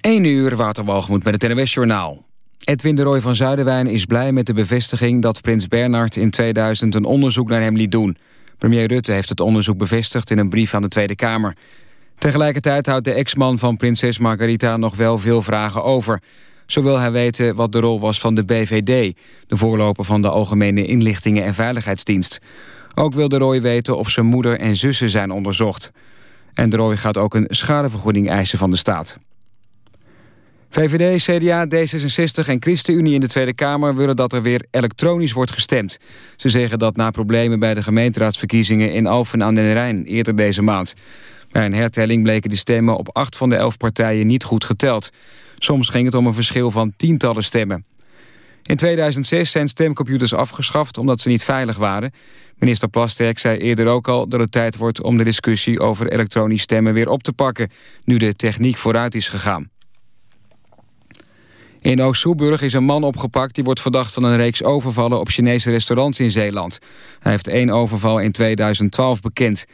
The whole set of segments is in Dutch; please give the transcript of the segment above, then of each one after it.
1 uur, Waterwalgemoed met het NWS-journaal. Edwin de Roy van Zuiderwijn is blij met de bevestiging... dat prins Bernhard in 2000 een onderzoek naar hem liet doen. Premier Rutte heeft het onderzoek bevestigd in een brief aan de Tweede Kamer. Tegelijkertijd houdt de ex-man van prinses Margarita nog wel veel vragen over. Zo wil hij weten wat de rol was van de BVD... de voorloper van de Algemene Inlichtingen en Veiligheidsdienst. Ook wil de Roy weten of zijn moeder en zussen zijn onderzocht. En de Roy gaat ook een schadevergoeding eisen van de staat. VVD, CDA, D66 en ChristenUnie in de Tweede Kamer... willen dat er weer elektronisch wordt gestemd. Ze zeggen dat na problemen bij de gemeenteraadsverkiezingen... in Alphen aan den Rijn eerder deze maand. Bij een hertelling bleken de stemmen op acht van de elf partijen niet goed geteld. Soms ging het om een verschil van tientallen stemmen. In 2006 zijn stemcomputers afgeschaft omdat ze niet veilig waren. Minister Plasterk zei eerder ook al dat het tijd wordt om de discussie over elektronisch stemmen weer op te pakken, nu de techniek vooruit is gegaan. In Oost-Soeburg is een man opgepakt die wordt verdacht van een reeks overvallen op Chinese restaurants in Zeeland. Hij heeft één overval in 2012 bekend.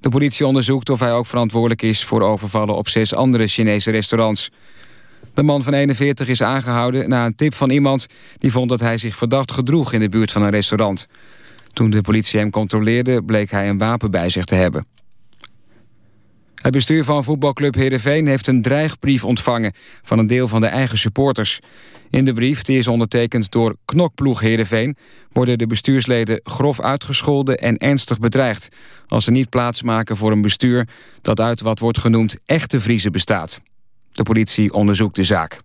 De politie onderzoekt of hij ook verantwoordelijk is voor overvallen op zes andere Chinese restaurants. De man van 41 is aangehouden na een tip van iemand die vond dat hij zich verdacht gedroeg in de buurt van een restaurant. Toen de politie hem controleerde bleek hij een wapen bij zich te hebben. Het bestuur van voetbalclub Heerenveen heeft een dreigbrief ontvangen... van een deel van de eigen supporters. In de brief, die is ondertekend door knokploeg Heerenveen... worden de bestuursleden grof uitgescholden en ernstig bedreigd... als ze niet plaatsmaken voor een bestuur... dat uit wat wordt genoemd echte vriezen bestaat. De politie onderzoekt de zaak.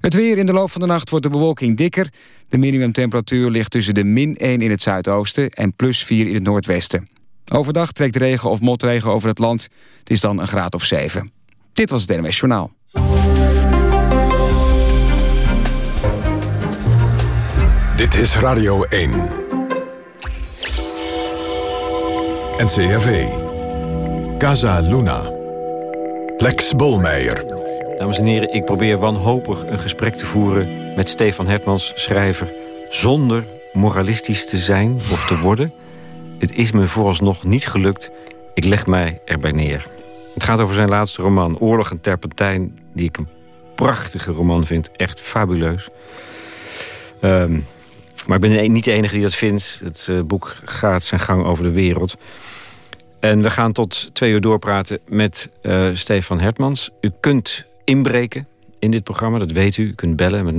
Het weer in de loop van de nacht wordt de bewolking dikker. De minimumtemperatuur ligt tussen de min 1 in het zuidoosten... en plus 4 in het noordwesten. Overdag trekt regen of motregen over het land. Het is dan een graad of 7. Dit was het NMS Journaal. Dit is Radio 1. NCRV. Casa Luna. Lex Bolmeijer. Dames en heren, ik probeer wanhopig een gesprek te voeren... met Stefan Hertmans, schrijver... zonder moralistisch te zijn of te worden... Het is me vooralsnog niet gelukt. Ik leg mij erbij neer. Het gaat over zijn laatste roman, Oorlog en Terpentijn... die ik een prachtige roman vind. Echt fabuleus. Ehm, maar ik ben niet de enige die dat vindt. Het uh, boek gaat zijn gang over de wereld. En we gaan tot twee uur doorpraten met uh, Stefan Hertmans. U kunt inbreken in dit programma, dat weet u. U kunt bellen met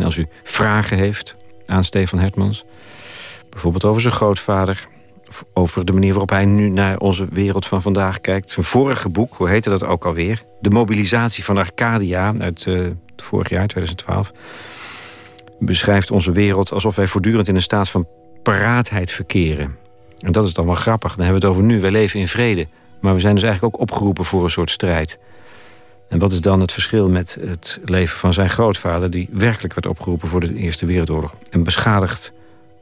0800-1121 als u vragen heeft aan Stefan Hertmans. Bijvoorbeeld over zijn grootvader. Over de manier waarop hij nu naar onze wereld van vandaag kijkt. Zijn vorige boek, hoe heette dat ook alweer? De mobilisatie van Arcadia uit het vorig jaar, 2012. Beschrijft onze wereld alsof wij voortdurend in een staat van paraatheid verkeren. En dat is dan wel grappig. Dan hebben we het over nu. Wij leven in vrede. Maar we zijn dus eigenlijk ook opgeroepen voor een soort strijd. En wat is dan het verschil met het leven van zijn grootvader... die werkelijk werd opgeroepen voor de Eerste Wereldoorlog... en beschadigd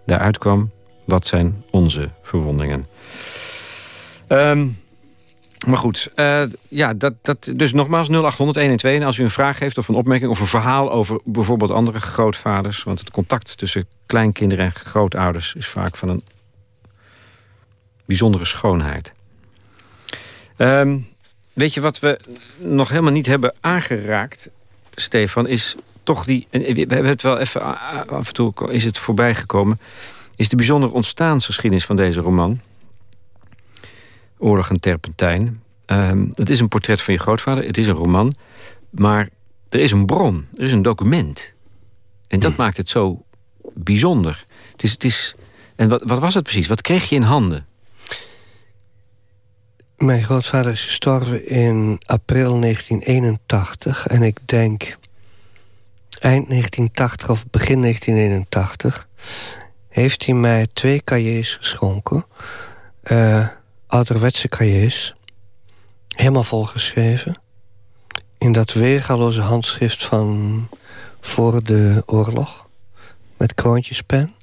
daaruit kwam. Wat zijn onze verwondingen? Um, maar goed, uh, ja, dat, dat, dus nogmaals 0800 En als u een vraag heeft of een opmerking of een verhaal over bijvoorbeeld andere grootvaders. Want het contact tussen kleinkinderen en grootouders is vaak van een bijzondere schoonheid. Um, weet je wat we nog helemaal niet hebben aangeraakt, Stefan, is toch die... we hebben het wel even af en toe is het voorbij gekomen... is de bijzondere ontstaansgeschiedenis van deze roman. Oorlog en Terpentijn. Um, het is een portret van je grootvader, het is een roman. Maar er is een bron, er is een document. En dat hmm. maakt het zo bijzonder. Het is, het is, en wat, wat was het precies? Wat kreeg je in handen? Mijn grootvader is gestorven in april 1981. En ik denk eind 1980 of begin 1981... heeft hij mij twee cahiers geschonken. Uh, ouderwetse cahiers. Helemaal volgeschreven. In dat weergaloze handschrift van voor de oorlog. Met kroontjespen.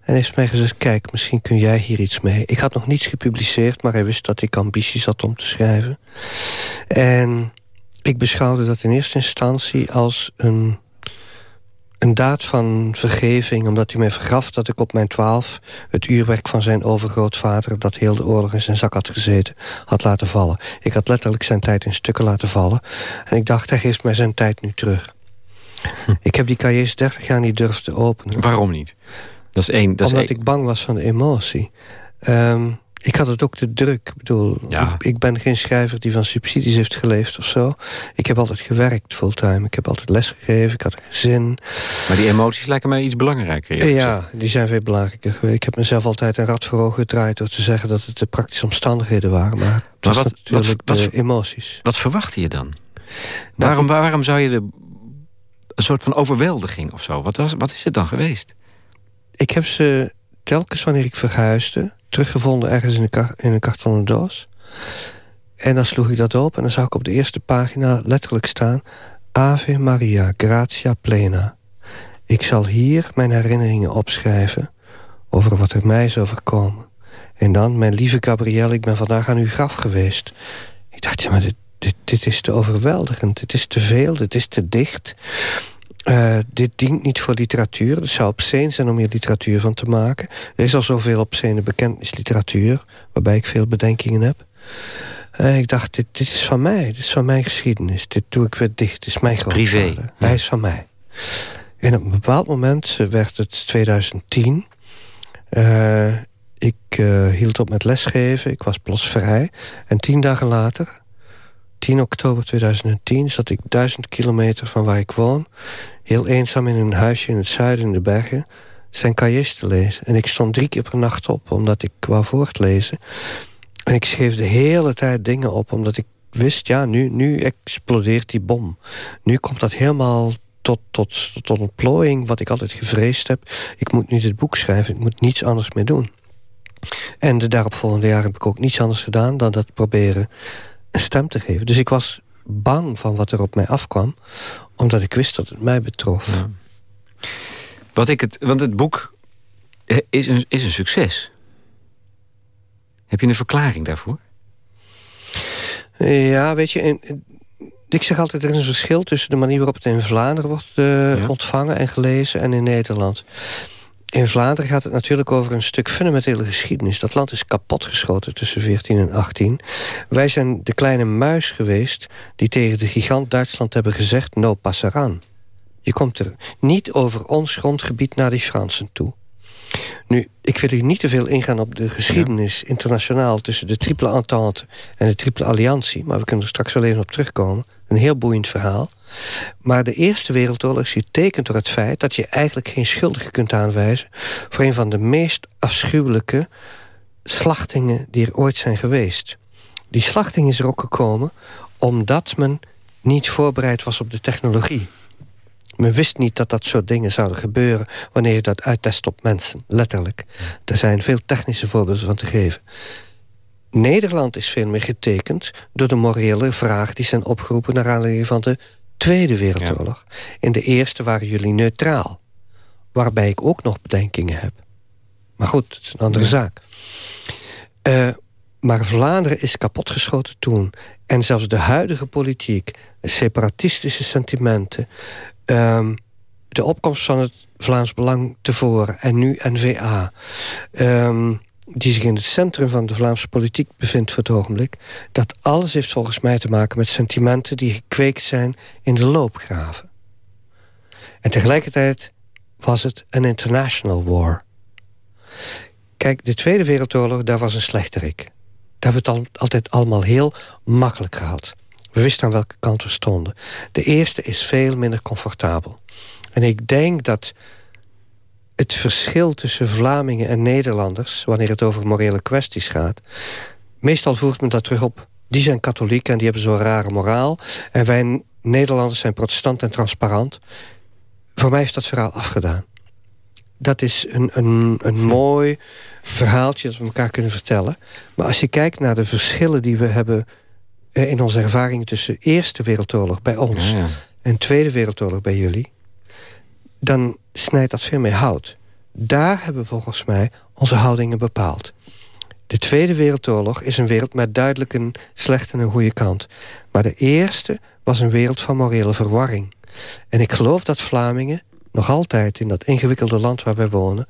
En heeft mij gezegd, kijk, misschien kun jij hier iets mee. Ik had nog niets gepubliceerd, maar hij wist dat ik ambities had om te schrijven. En ik beschouwde dat in eerste instantie als een een daad van vergeving... omdat hij mij vergaf dat ik op mijn twaalf... het uurwerk van zijn overgrootvader... dat heel de oorlog in zijn zak had gezeten, had laten vallen. Ik had letterlijk zijn tijd in stukken laten vallen. En ik dacht, hij geeft mij zijn tijd nu terug. Hm. Ik heb die cahiers 30 jaar niet durven te openen. Waarom niet? Dat is één, dat Omdat ik bang was van de emotie. Um, ik had het ook te druk. Ik bedoel, ik, ik, ben geen schrijver die van subsidies heeft geleefd of zo. Ik heb altijd gewerkt fulltime. Ik heb altijd lesgegeven. Ik had een gezin. Maar die emoties lijken mij iets belangrijker. Ja, die zijn veel belangrijker. Ik heb mezelf altijd een rad voor ogen gedraaid... door te zeggen dat het de praktische omstandigheden waren. Maar, het wat, natuurlijk wat, de emoties. Wat verwachtte je dan? Nou, waarom, waarom zou je de, een soort van overweldiging of zo... Wat, was, wat is het dan geweest? Ik heb ze telkens wanneer ik verhuisde teruggevonden ergens in een, in een kartonnen doos. En dan sloeg ik dat op en dan zag ik op de eerste pagina letterlijk staan... Ave Maria, gratia plena. Ik zal hier mijn herinneringen opschrijven... over wat er mij is overkomen. En dan, mijn lieve Gabrielle, ik ben vandaag aan uw graf geweest. Ik dacht, ja, maar dit, dit, dit is te overweldigend. Dit is te veel, dit is te dicht. Uh, dit dient niet voor literatuur. Het zou obscene zijn om hier literatuur van te maken. Er is al zoveel obscene bekentenis-literatuur... waarbij ik veel bedenkingen heb. Uh, ik dacht, dit, dit is van mij. Dit is van mijn geschiedenis. Dit doe ik weer dicht. Dit is mijn grootvader. Privé. Hij is van mij. En op een bepaald moment eh, werd het 2010. Uh, ik hield op met lesgeven. Ik was plots vrij. En tien dagen later 10 oktober 2010 zat ik duizend kilometer van waar ik woon... heel eenzaam in een huisje in het zuiden in de bergen... zijn cahiers te lezen. En ik stond drie keer per nacht op, omdat ik wou voortlezen. En ik schreef de hele tijd dingen op, omdat ik wist... ja, nu, nu explodeert die bom. Nu komt dat helemaal tot, tot, tot een plooiing, wat ik altijd gevreesd heb. Ik moet nu dit boek schrijven, ik moet niets anders meer doen. En de daaropvolgende jaren heb ik ook niets anders gedaan... dan dat proberen een stem te geven. Dus ik was bang van wat er op mij afkwam, omdat ik wist dat het mij betrof. Wat ik het, want het boek is een, is een succes. Heb je een verklaring daarvoor? Ja, weet je, ik zeg altijd, er is een verschil tussen de manier waarop het in Vlaanderen wordt uh, ontvangen en gelezen en in Nederland. In Vlaanderen gaat het natuurlijk over een stuk fundamentele geschiedenis. Dat land is kapotgeschoten tussen 14 en 18. Wij zijn de kleine muis geweest... die tegen de gigant Duitsland hebben gezegd... no passeraan. Je komt er niet over ons grondgebied naar die Fransen toe. Nu, ik wil hier niet te veel ingaan op de geschiedenis internationaal... tussen de triple entente en de triple alliantie... maar we kunnen er straks wel even op terugkomen. Een heel boeiend verhaal. Maar de Eerste Wereldoorlog is getekend door het feit... dat je eigenlijk geen schuldige kunt aanwijzen... voor een van de meest afschuwelijke slachtingen die er ooit zijn geweest. Die slachting is er ook gekomen omdat men niet voorbereid was op de technologie. Men wist niet dat dat soort dingen zouden gebeuren... wanneer je dat uittest op mensen, letterlijk. Er zijn veel technische voorbeelden van te geven. Nederland is veel meer getekend door de morele vraag... die zijn opgeroepen naar aanleiding van de Tweede Wereldoorlog. In de Eerste waren jullie neutraal. Waarbij ik ook nog bedenkingen heb. Maar goed, het is een andere zaak. Uh, maar Vlaanderen is kapotgeschoten toen. En zelfs de huidige politiek, separatistische sentimenten... Um, de opkomst van het Vlaams Belang tevoren en nu N-VA... Um, die zich in het centrum van de Vlaamse politiek bevindt voor het ogenblik... dat alles heeft volgens mij te maken met sentimenten... die gekweekt zijn in de loopgraven. En tegelijkertijd was het een international war. Kijk, de Tweede Wereldoorlog, daar was een slechterik. Daar hebben we het altijd allemaal heel makkelijk gehad. We wisten aan welke kant we stonden. De eerste is veel minder comfortabel. En ik denk dat het verschil tussen Vlamingen en Nederlanders... wanneer het over morele kwesties gaat... meestal voert men dat terug op... die zijn katholiek en die hebben zo'n rare moraal... en wij Nederlanders zijn protestant en transparant. Voor mij is dat verhaal afgedaan. Dat is een, een, een mooi verhaaltje dat we elkaar kunnen vertellen. Maar als je kijkt naar de verschillen die we hebben... Eh, in onze ervaringen tussen Eerste Wereldoorlog bij ons... en Tweede Wereldoorlog bij jullie dan snijdt dat veel meer hout. Daar hebben we volgens mij onze houdingen bepaald. De Tweede Wereldoorlog is een wereld met duidelijk een slechte en een goede kant. Maar de eerste was een wereld van morele verwarring. En ik geloof dat Vlamingen, nog altijd in dat ingewikkelde land waar wij wonen...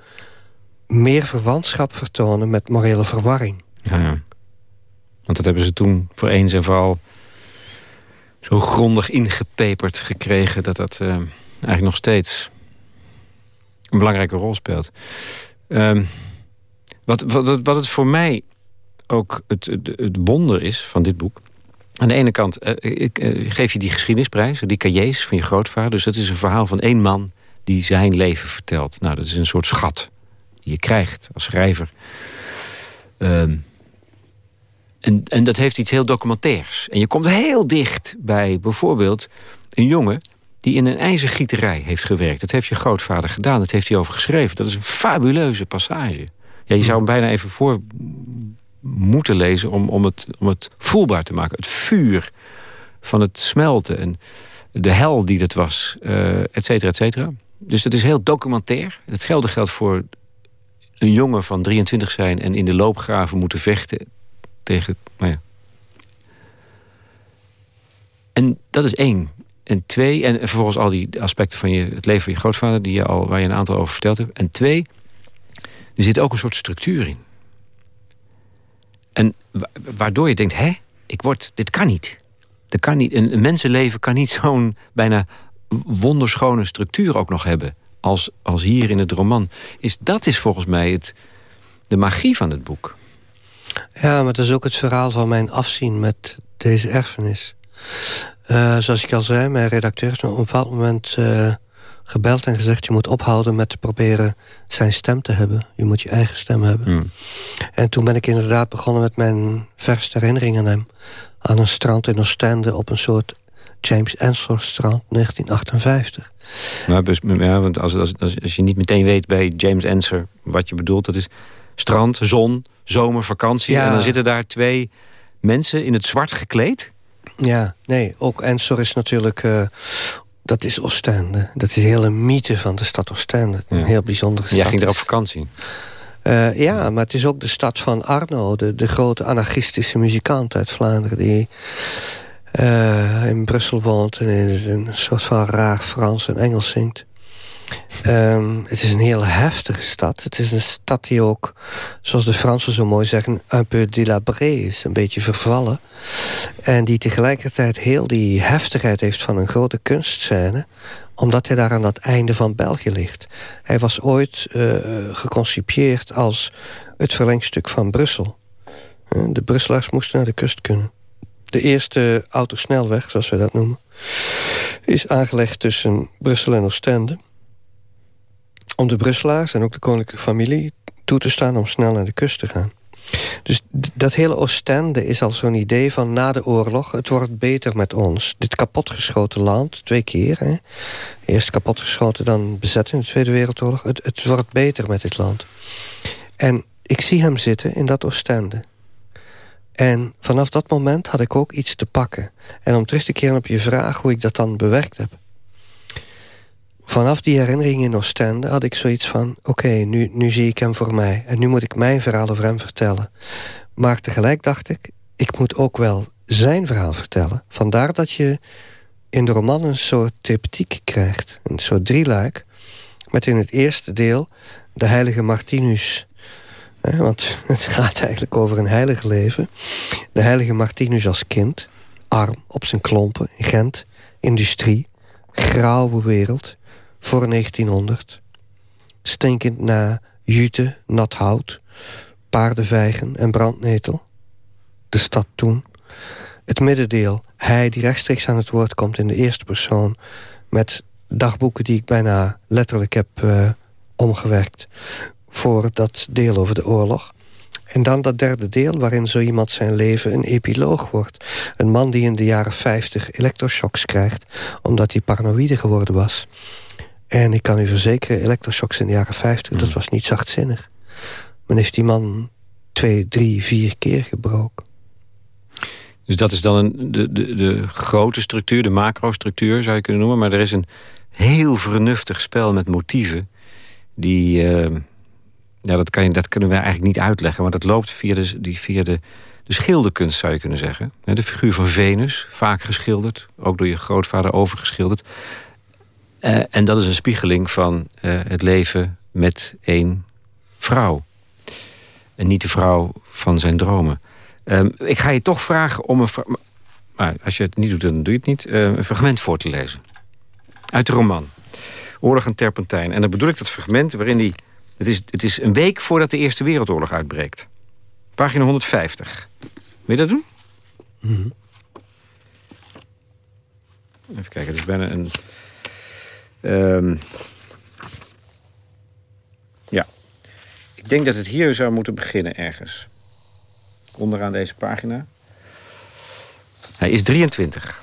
meer verwantschap vertonen met morele verwarring. Ja, ja. Want dat hebben ze toen voor eens en vooral zo grondig ingepeperd gekregen... dat dat uh, eigenlijk nog steeds een belangrijke rol speelt. Um, wat, wat, wat het voor mij ook het, het, wonder is van dit boek... Aan de ene kant uh, ik, uh, geef je die geschiedenisprijs, die cahiers van je grootvader. Dus dat is een verhaal van één man die zijn leven vertelt. Nou, dat is een soort schat die je krijgt als schrijver. Um, en, en dat heeft iets heel documentairs. En je komt heel dicht bij bijvoorbeeld een jongen... die in een ijzergieterij heeft gewerkt. Dat heeft je grootvader gedaan, dat heeft hij over geschreven. Dat is een fabuleuze passage. Ja, je zou hem bijna even voor moeten lezen om, om, het, om het voelbaar te maken. Het vuur van het smelten en de hel die dat was, uh, et cetera, et cetera. Dus dat is heel documentair. Hetzelfde geldt voor een jongen van 23 zijn... en in de loopgraven moeten vechten tegen... Nou ja. En dat is één. En twee, en vervolgens al die aspecten van je, het leven van je grootvader... Die je al, waar je een aantal over verteld hebt. En twee, er zit ook een soort structuur in. En waardoor je denkt, hè, ik word, dit kan niet. Dat kan niet. Een, mensenleven kan niet zo'n bijna wonderschone structuur ook nog hebben... Als, als hier in het roman. Is, dat is volgens mij het, de magie van het boek. Ja, maar dat is ook het verhaal van mijn afzien met deze erfenis. Uh, zoals ik al zei, mijn redacteur heeft op een bepaald moment uh, gebeld en gezegd... je moet ophouden met te proberen zijn stem te hebben. Je moet je eigen stem hebben. Hmm. En toen ben ik inderdaad begonnen met mijn verste herinneringen aan hem. Aan een strand in Oostende op een soort James Ensor strand 1958. Maar, ja, want als, als, als, je niet meteen weet bij James Ensor wat je bedoelt... dat is strand, zon, zomer, vakantie... en dan zitten daar twee mensen in het zwart gekleed... Ja, nee, ook Ensor is natuurlijk uh, dat is Oostende. Dat is een hele mythe van de stad Oostende. Een heel bijzondere stad. Jij ging er op vakantie? Uh, ja, maar het is ook de stad van Arno. De, de grote anarchistische muzikant uit Vlaanderen... die uh, in Brussel woont en in een soort van raar Frans en Engels zingt. Um, het is een heel heftige stad. Het is een stad die ook, zoals de Fransen zo mooi zeggen... un peu délabré is, een beetje vervallen. En die tegelijkertijd heel die heftigheid heeft van een grote kunstscène omdat hij daar aan het einde van België ligt. Hij was ooit uh, geconcipieerd als het verlengstuk van Brussel. Uh, de Brusselaars moesten naar de kust kunnen. De eerste autosnelweg, zoals we dat noemen... is aangelegd tussen Brussel en Oostende om de Brusselaars en ook de koninklijke familie toe te staan om snel naar de kust te gaan. Dus dat hele Oostende is al zo'n idee van na de oorlog... het wordt beter met ons. Dit kapotgeschoten land, twee keer. Hè? Eerst kapotgeschoten, dan bezet in de Tweede Wereldoorlog. Het, het wordt beter met dit land. En ik zie hem zitten in dat Oostende. En vanaf dat moment had ik ook iets te pakken. En om terug te keren op je vraag hoe ik dat dan bewerkt heb vanaf die herinnering in Oostende had ik zoiets van... oké, nu, nu zie ik hem voor mij. En nu moet ik mijn verhaal over hem vertellen. Maar tegelijk dacht ik, ik moet ook wel zijn verhaal vertellen. Vandaar dat je in de roman een soort triptiek krijgt. Een soort drieluik. Met in het eerste deel de heilige Martinus... want het gaat eigenlijk over een heilige leven. De heilige Martinus als kind. Arm, op zijn klompen, in Gent. Industrie. Grauwe wereld voor 1900. Stinkend na jute, nat hout, paardenvijgen en brandnetel. De stad toen. Het middendeel, hij die rechtstreeks aan het woord komt in de eerste persoon... met dagboeken die ik bijna letterlijk heb uh, omgewerkt... voor dat deel over de oorlog. En dan dat derde deel waarin zo iemand zijn leven een epiloog wordt. Een man die in de jaren 50 elektroshocks krijgt... omdat hij paranoïde geworden was. En ik kan u verzekeren, elektroshocks in de jaren 50, dat hmm. was niet zachtzinnig. Men heeft die man twee, drie, vier keer gebroken. Dus dat is dan een, de, de, de grote structuur, de macrostructuur zou je kunnen noemen. Maar er is een heel vernuftig spel met motieven. Die, uh, ja, dat, kan je, dat kunnen we eigenlijk niet uitleggen. Maar dat loopt via de, die, via de, de schilderkunst zou je kunnen zeggen. De figuur van Venus, vaak geschilderd. Ook door je grootvader overgeschilderd Uh, en dat is een spiegeling van uh, het leven met één vrouw. En niet de vrouw van zijn dromen. Um, ik ga je toch vragen om een... Maar als je het niet doet, dan doe je het niet. Uh, een fragment voor te lezen. Uit de roman. Oorlog en Terpentijn. En dan bedoel ik dat fragment waarin hij... Het is, het is een week voordat de Eerste Wereldoorlog uitbreekt. Pagina 150. Wil je dat doen? Mm -hmm. Even kijken, het is bijna een... Um, ja. Ik denk dat het hier zou moeten beginnen ergens. Onderaan deze pagina. Hij is 23.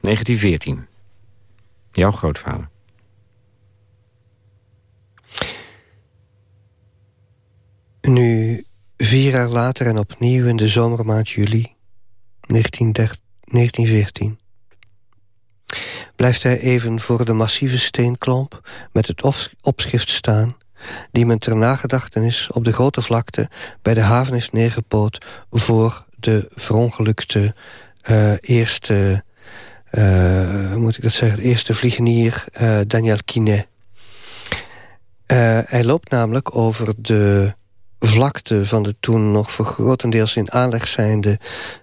1914. Jouw grootvader. Nu, vier jaar later en opnieuw in de zomermaand juli 1914... blijft hij even voor de massieve steenklomp met het opschrift staan... die men ter nagedachtenis op de grote vlakte bij de haven is neergepoot... voor de verongelukte uh, eerste uh, moet ik dat zeggen, eerste vliegenier uh, Daniel Quinet. Uh, hij loopt namelijk over de vlakte van de toen nog voor grotendeels in aanleg zijnde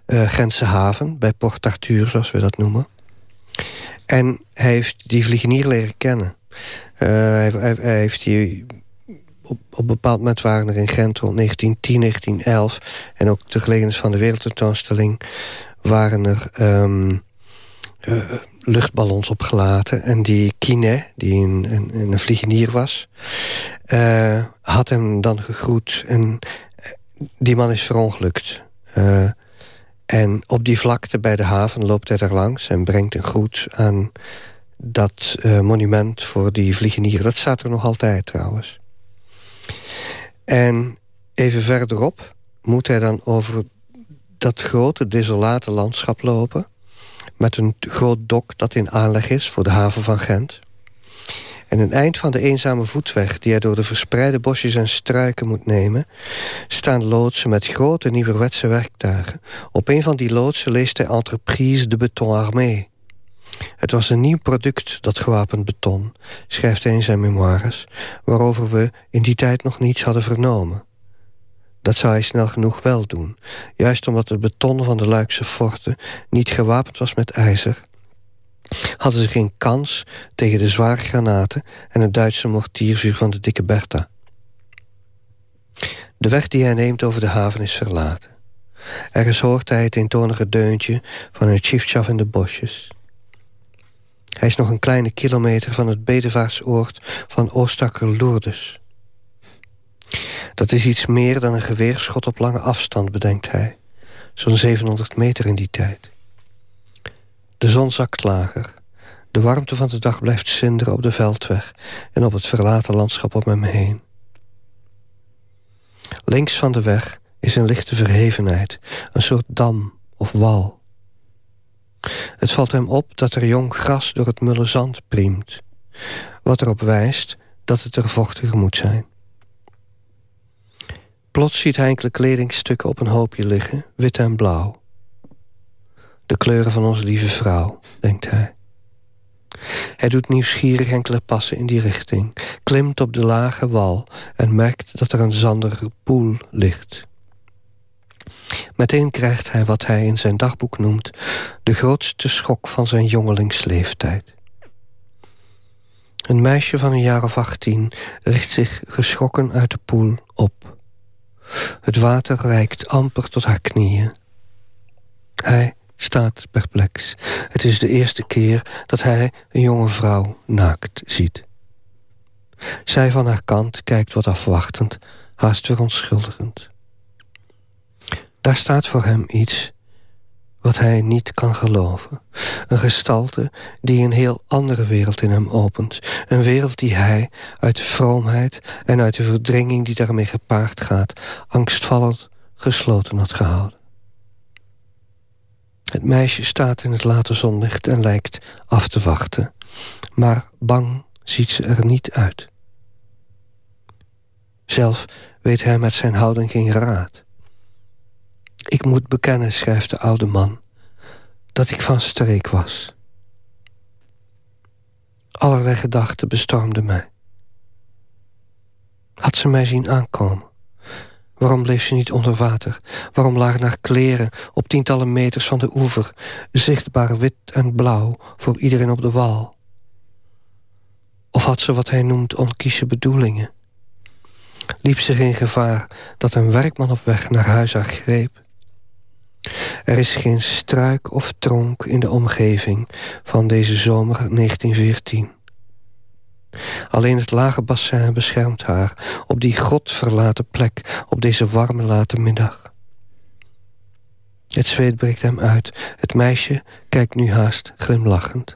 Gentse haven, bij Port Arthur, zoals we dat noemen. En hij heeft die vliegenier leren kennen. Hij, hij, hij, heeft die op, op een bepaald moment waren er in Gent rond 1910, 1911... en ook de gelegenheid van de wereldtentoonstelling... waren er um, uh, luchtballons opgelaten. En die Kine, die een, een, een vliegenier was... Uh, had hem dan gegroet. En eh, die man is verongelukt. Uh, en op die vlakte bij de haven loopt hij daar langs... en brengt een groet aan dat monument voor die vliegenier. Dat staat er nog altijd trouwens. En even verderop moet hij dan over dat grote desolate landschap lopen met een groot dok dat in aanleg is voor de haven van Gent. En een eind van de eenzame voetweg die hij door de verspreide bosjes en struiken moet nemen... staan loodsen met grote nieuwerwetse werktuigen. Op een van die loodsen leest hij Entreprise de Beton Armé. Het was een nieuw product, dat gewapend beton, schrijft hij in zijn memoires... waarover we in die tijd nog niets hadden vernomen. Dat zou hij snel genoeg wel doen. Juist omdat het beton van de Luikse forten niet gewapend was met ijzer... hadden ze geen kans tegen de zware granaten... en het Duitse mortiervuur van de dikke Bertha. De weg die hij neemt over de haven is verlaten. Ergens hoort hij het eentonige deuntje van een chiefchaf in de bosjes. Hij is nog een kleine kilometer van het bedevaartsoord van Oostakker Lourdes... Dat is iets meer dan een geweerschot op lange afstand, bedenkt hij. Zo'n 700 meter in die tijd. De zon zakt lager. De warmte van de dag blijft zinderen op de veldweg... en op het verlaten landschap om hem heen. Links van de weg is een lichte verhevenheid. Een soort dam of wal. Het valt hem op dat er jong gras door het mulle zand priemt. Wat erop wijst dat het er vochtiger moet zijn. Plots ziet hij enkele kledingstukken op een hoopje liggen, wit en blauw. De kleuren van onze lieve vrouw, denkt hij. Hij doet nieuwsgierig enkele passen in die richting... klimt op de lage wal en merkt dat er een zandige poel ligt. Meteen krijgt hij wat hij in zijn dagboek noemt... de grootste schok van zijn jongelingsleeftijd. Een meisje van een jaar of achttien richt zich geschrokken uit de poel op. Het water reikt amper tot haar knieën. Hij staat perplex. Het is de eerste keer dat hij een jonge vrouw naakt ziet. Zij van haar kant kijkt wat afwachtend, haast verontschuldigend. Daar staat voor hem iets wat hij niet kan geloven. Een gestalte die een heel andere wereld in hem opent. Een wereld die hij uit de vroomheid en uit de verdringing die daarmee gepaard gaat... angstvallend gesloten had gehouden. Het meisje staat in het late zonlicht en lijkt af te wachten. Maar bang ziet ze er niet uit. Zelf weet hij met zijn houding geen raad. Ik moet bekennen, schrijft de oude man... dat ik van streek was. Allerlei gedachten bestormden mij. Had ze mij zien aankomen? Waarom bleef ze niet onder water? Waarom lagen haar kleren op tientallen meters van de oever... zichtbaar wit en blauw voor iedereen op de wal? Of had ze wat hij noemt onkiesche bedoelingen? Liep ze geen gevaar dat een werkman op weg naar huis haar greep? Er is geen struik of tronk in de omgeving van deze zomer 1914. Alleen het lage bassin beschermt haar op die godverlaten plek op deze warme late middag. Het zweet breekt hem uit. Het meisje kijkt nu haast glimlachend.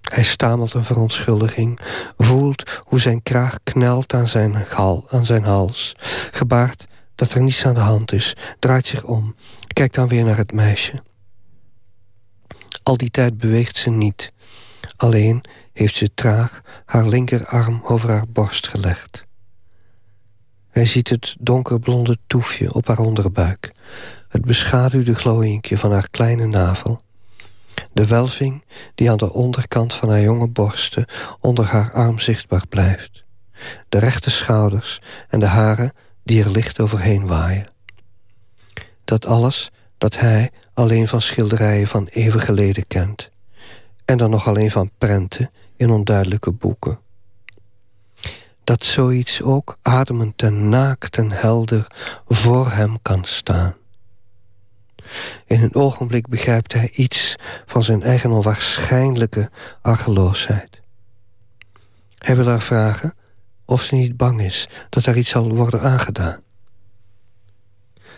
Hij stamelt een verontschuldiging, voelt hoe zijn kraag knelt aan zijn, gal, aan zijn hals, gebaart dat er niets aan de hand is, draait zich om, kijkt dan weer naar het meisje. Al die tijd beweegt ze niet. Alleen heeft ze traag haar linkerarm over haar borst gelegd. Hij ziet het donkerblonde toefje op haar onderbuik... het beschaduwde glooiinkje van haar kleine navel... de welving die aan de onderkant van haar jonge borsten... onder haar arm zichtbaar blijft... de rechte schouders en de haren die er licht overheen waaien. Dat alles dat hij alleen van schilderijen van eeuwen geleden kent... en dan nog alleen van prenten in onduidelijke boeken. Dat zoiets ook ademend en naakt en helder voor hem kan staan. In een ogenblik begrijpt hij iets van zijn eigen onwaarschijnlijke argeloosheid. Hij wil haar vragen of ze niet bang is dat er iets zal worden aangedaan.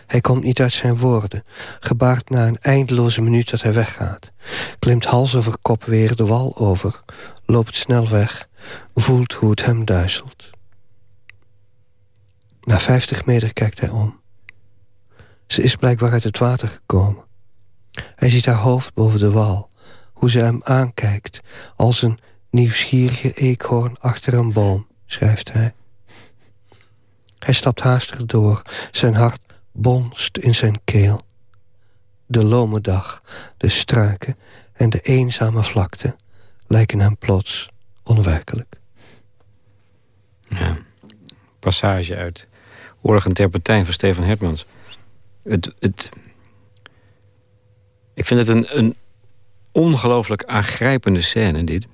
Hij komt niet uit zijn woorden, gebaart na een eindeloze minuut dat hij weggaat. Klimt hals over kop weer de wal over, loopt snel weg, voelt hoe het hem duizelt. Na vijftig meter kijkt hij om. Ze is blijkbaar uit het water gekomen. Hij ziet haar hoofd boven de wal, hoe ze hem aankijkt... als een nieuwsgierige eekhoorn achter een boom, schrijft hij. Hij stapt haastig door, zijn hart bonst in zijn keel. De lome dag, de struiken en de eenzame vlakte lijken hem plots onwerkelijk. Ja, passage uit Oorlog en Terpentijn van Stefan Hermans. Het, het, ik vind het een, een ongelooflijk aangrijpende scène, dit.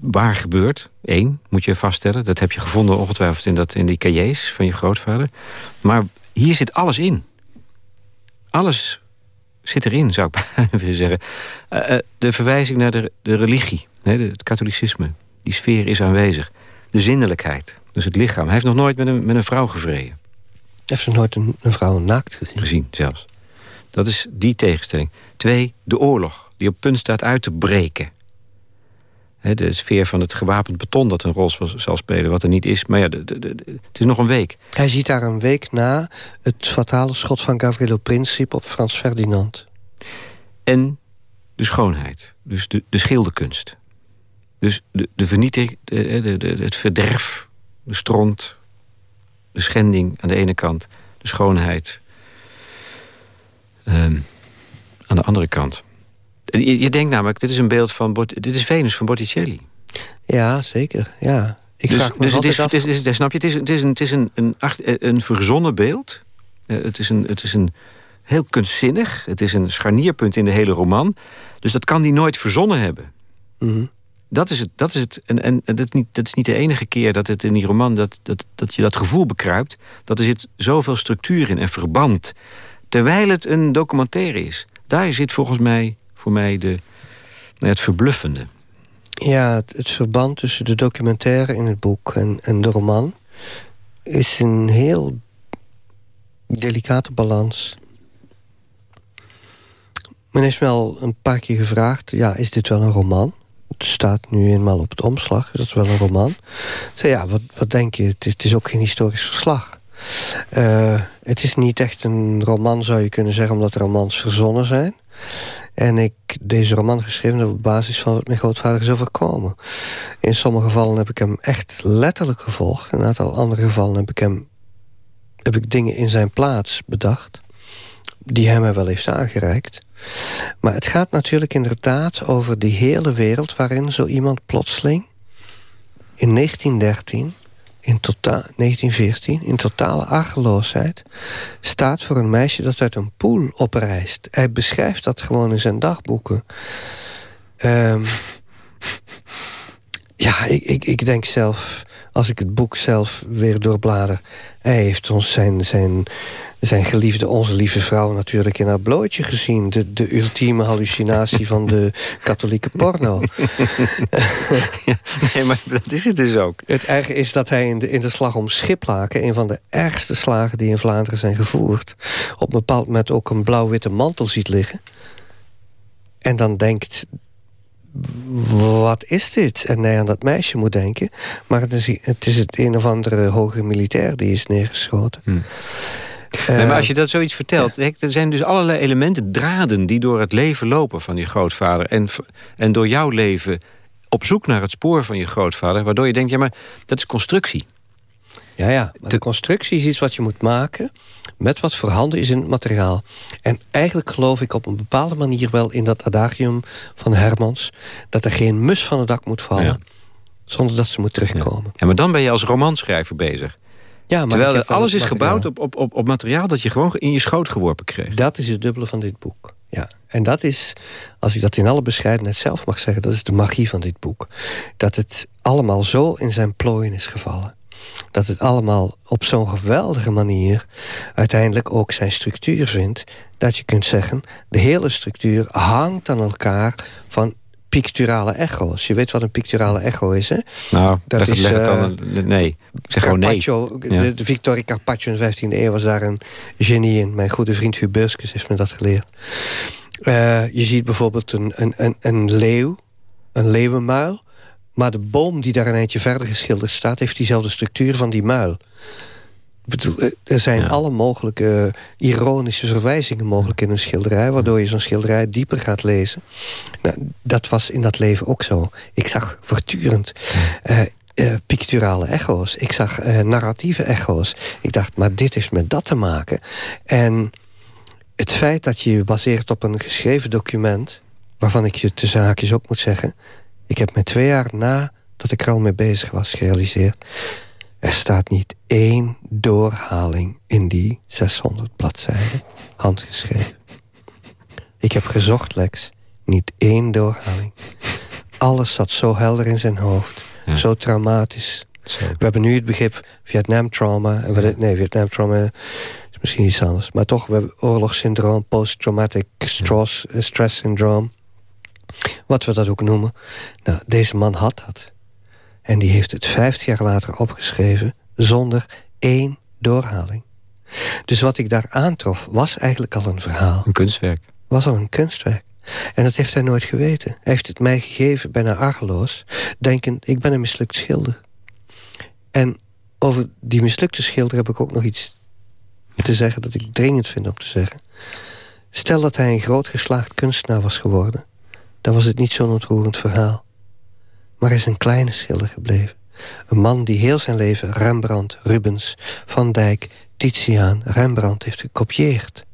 Waar gebeurt, één, moet je vaststellen. Dat heb je gevonden ongetwijfeld in, dat, in die cahiers van je grootvader. Maar hier zit alles in. Alles zit erin, zou ik willen zeggen. Uh, de verwijzing naar de, de religie, het katholicisme. Die sfeer is aanwezig. De zinnelijkheid, dus het lichaam. Hij heeft nog nooit met een, met een vrouw gevreden. Hij heeft nog nooit een, een vrouw naakt gezien. Gezien, zelfs. Dat is die tegenstelling. Twee, de oorlog, die op punt staat uit te breken de sfeer van het gewapend beton dat een rol zal spelen, wat er niet is. Maar ja, de, de, de, het is nog een week. Hij ziet daar een week na het fatale schot van Gavrilo Princip op Frans Ferdinand. En de schoonheid, dus de, de schilderkunst. Dus de, de vernietiging, het verderf, de stront, de schending aan de ene kant, de schoonheid um, aan de andere kant. Je, denkt namelijk, dit is een beeld van... Dit is Venus van Botticelli. Ja, zeker. Ja. Ik dus, vraag me dus het is, het is, snap je, het is, het is, een, het is een, een, een verzonnen beeld. Uh, het, is een, het is een heel kunstzinnig. Het is een scharnierpunt in de hele roman. Dus dat kan die nooit verzonnen hebben. Mm Dat is het. Dat is het en en dat, is niet, dat is niet de enige keer dat het in die roman... dat, dat, dat je dat gevoel bekruipt. Dat er zit zoveel structuur in en verband. Terwijl het een documentaire is. Daar zit volgens mij voor mij de, het verbluffende. Ja, het, verband tussen de documentaire in het boek en, en de roman... is een heel delicate balans. Men me al een paar keer gevraagd... ja, is dit wel een roman? Het staat nu eenmaal op het omslag, is dat wel een roman? Zei, ja, wat, wat denk je? Het is, is ook geen historisch verslag. Uh, het is niet echt een roman, zou je kunnen zeggen... omdat romans verzonnen zijn. En ik deze roman geschreven op basis van wat mijn grootvader is overkomen. In sommige gevallen heb ik hem echt letterlijk gevolgd. In een aantal andere gevallen heb ik hem heb ik dingen in zijn plaats bedacht. Die hij mij wel heeft aangereikt. Maar het gaat natuurlijk inderdaad over die hele wereld... waarin zo iemand plotseling in 1913 in totaal, 1914, in totale argeloosheid... staat voor een meisje dat uit een poel oprijst. Hij beschrijft dat gewoon in zijn dagboeken. Um, ja, ik, ik, ik denk zelf, als ik het boek zelf weer doorblader... hij heeft ons zijn, zijn, zijn geliefde, onze lieve vrouw natuurlijk in haar blootje gezien. De, de ultieme hallucinatie van de katholieke porno. nee, maar dat is het dus ook. Het erge is dat hij in de, in de slag om Schiplaken... een van de ergste slagen die in Vlaanderen zijn gevoerd... op een bepaald moment ook een blauw-witte mantel ziet liggen. En dan denkt wat is dit? En hij aan dat meisje moet denken. Maar het is het, is het een of andere hoge militair die is neergeschoten. Hm. nee, maar als je dat zoiets vertelt... er zijn dus allerlei elementen, draden... die door het leven lopen van je grootvader... en, en door jouw leven op zoek naar het spoor van je grootvader... waardoor je denkt, ja, maar dat is constructie. Ja, ja. de constructie is iets wat je moet maken met wat voorhanden is in het materiaal. En eigenlijk geloof ik op een bepaalde manier wel in dat adagium van Hermans... dat er geen mus van het dak moet vallen... zonder dat ze moet terugkomen. Ja. maar dan ben je als romanschrijver bezig. Ja, maar Terwijl alles is gebouwd op, op, op, op materiaal dat je gewoon in je schoot geworpen kreeg. Dat is het dubbele van dit boek. Ja, en dat is, als ik dat in alle bescheidenheid zelf mag zeggen... dat is de magie van dit boek. Dat het allemaal zo in zijn plooien is gevallen dat het allemaal op zo'n geweldige manier... uiteindelijk ook zijn structuur vindt. Dat je kunt zeggen, de hele structuur hangt aan elkaar... van picturale echo's. Je weet wat een picturale echo is, hè? Nou, dat is, het dan... Uh, nee, zeg gewoon nee. De, de Victorie Carpaccio in de 15e eeuw was daar een genie in. Mijn goede vriend Hubeuskus heeft me dat geleerd. Uh, je ziet bijvoorbeeld een, een, een, een leeuw, een leeuwenmuil... Maar de boom die daar een eindje verder geschilderd staat... heeft diezelfde structuur van die muil. Eh, er zijn alle mogelijke ironische verwijzingen mogelijk in een schilderij... waardoor je zo'n schilderij dieper gaat lezen. Nou, dat was in dat leven ook zo. Ik zag voortdurend uh, uh, picturale echo's. Ik zag narratieve echo's. Ik dacht, maar dit heeft met dat te maken. En het feit dat je je baseert op een geschreven document... waarvan ik je tussen haakjes ook moet zeggen... Ik heb me twee jaar na dat ik er al mee bezig was gerealiseerd... er staat niet één doorhaling in die 600 bladzijden handgeschreven. Ik heb gezocht, Lex. Niet één doorhaling. Alles zat zo helder in zijn hoofd. Zo traumatisch. We hebben nu het begrip Vietnam-trauma. Nee, Vietnam-trauma is misschien iets anders. Maar toch, we hebben oorlogssyndroom, post-traumatic stress, stress syndroom. Wat we dat ook noemen. Nou, deze man had dat. En die heeft het vijftien jaar later opgeschreven... zonder één doorhaling. Dus wat ik daar aantrof, was eigenlijk al een verhaal. Een kunstwerk. Was al een kunstwerk. En dat heeft hij nooit geweten. Hij heeft het mij gegeven, bijna argeloos... denkend, ik ben een mislukt schilder. En over die mislukte schilder heb ik ook nog iets te zeggen... dat ik dringend vind om te zeggen. Stel dat hij een groot geslaagd kunstenaar was geworden dan was het niet zo'n ontroerend verhaal. Maar hij is een kleine schilder gebleven. Een man die heel zijn leven Rembrandt, Rubens, Van Dijk, Titiaan, Rembrandt heeft gekopieerd.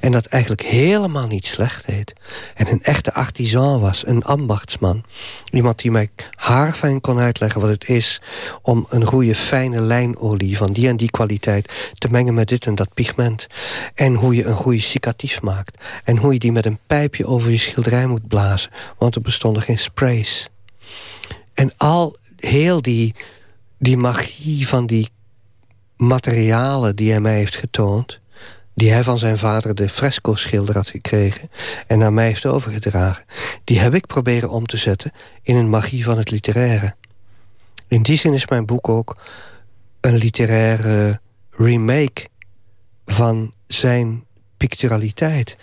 En dat eigenlijk helemaal niet slecht deed. En een echte artisan was, een ambachtsman. Iemand die mij haarfijn kon uitleggen wat het is... om een goede fijne lijnolie van die en die kwaliteit... te mengen met dit en dat pigment. En hoe je een goede cicatief maakt. En hoe je die met een pijpje over je schilderij moet blazen. Want er bestonden geen sprays. En al heel die, die magie van die materialen die hij mij heeft getoond die hij van zijn vader de fresco-schilder had gekregen... en naar mij heeft overgedragen... die heb ik proberen om te zetten in een magie van het literaire. In die zin is mijn boek ook een literaire remake... van zijn picturaliteit.